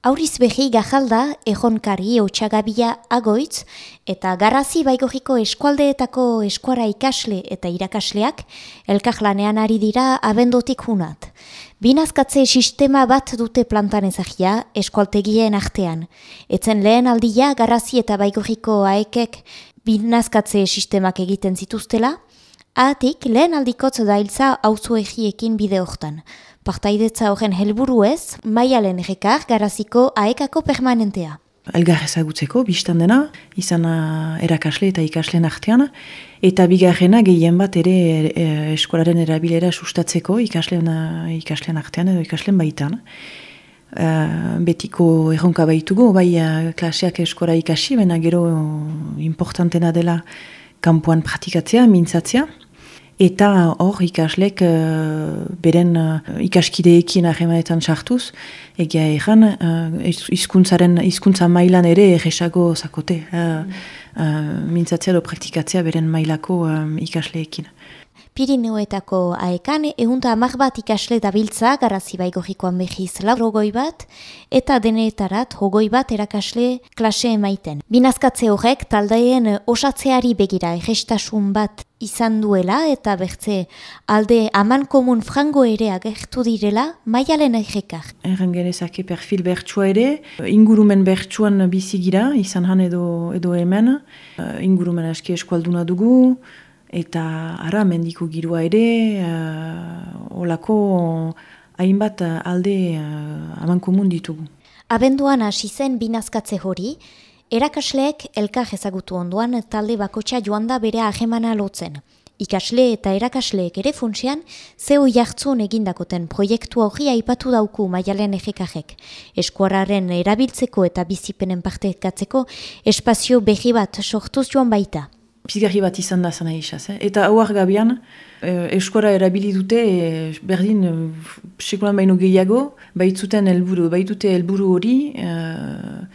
Auriz behi gajalda, ejonkari otxagabia agoitz, eta garrazi baigogiko eskualdeetako eskuara ikasle eta irakasleak, elkajlanean ari dira abendotik hunat. Binazkatze sistema bat dute plantan ezagia eskualtegien artean. Etzen lehen aldia garrazi eta baigogiko aekek binazkatze sistemak egiten zituztela, atik lehen aldikotz dailtza auzu egiekin bide hortan. Partaidetza horren helburu ez, maialen errekar garaziko aekako permanentea. Elgar ezagutzeko, biztan dena, izan erakasle eta ikasleen artean, eta bigarrena gehien bat ere e, eskolaren erabilera sustatzeko ikasleen, ikasleen artean edo ikasleen baitan. Uh, betiko erronka baitugu, bai uh, klaseak eskola ikasi, baina gero importantena dela kanpoan pratikatzea, mintzatzea. Eta hor ikaslek uh, beren uh, ikaskideekin ahemaetan sartuz, egia egan uh, izkuntzaren, izkuntza mailan ere egesago zakote, uh, uh, mintzatzea do praktikatzea beren mailako um, ikasleekin. Pirineoetako aekan, ehunta amak bat ikasle dabiltza, garazi baigorikoan behiz laurogoi bat, eta denetarat hogoi bat erakasle klase emaiten. Binazkatze horrek taldaien osatzeari begira egestasun bat izan duela eta bertze alde aman komun frango ere agertu direla maialen egekar. Erren genezake perfil bertsua ere, ingurumen bertsuan bizigira, izan han edo, edo hemen, ingurumen aski eskualduna dugu, eta ara mendiko girua ere, uh, olako hainbat alde uh, aman komun ditugu. Abenduan hasi zen binazkatze hori, erakasleek elkar ezagutu onduan talde bakotxa joan da bere ahemana lotzen. Ikasle eta erakasleek ere funtsean, zeo jartzun egindakoten proiektu hori aipatu dauku maialen egekajek. Eskuararen erabiltzeko eta bizipenen partekatzeko espazio behi bat sortuz joan baita pizgarri bat izan da zana isaz. Eh? Eta hauar gabian, eh, eskora erabili dute, eh, berdin, eh, sekulan baino gehiago, baitzuten helburu, baitute helburu hori, eh,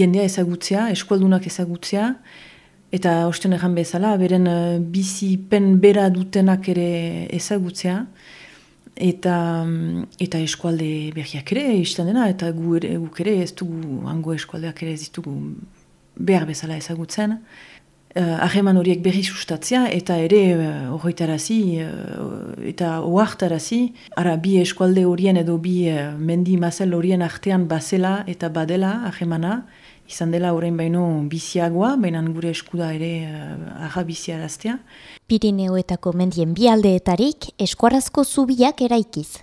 jendea ezagutzea, eskualdunak ezagutzea, eta osten egan bezala, beren eh, bizi pen bera dutenak ere ezagutzea, eta eta eskualde berriak ere izten dena, eta gu ere, guk ere ez dugu, hango eskualdeak ere ez ditugu behar bezala ezagutzen, uh, horiek berri sustatzea eta ere uh, horretarazi uh, eta oartarazi ara bi eskualde horien edo bi uh, mendi mazel horien artean bazela eta badela ahemana izan dela orain baino biziagoa, baina gure eskuda ere uh, aha biziaraztea. Pirineoetako mendien bi aldeetarik eskuarazko zubiak eraikiz.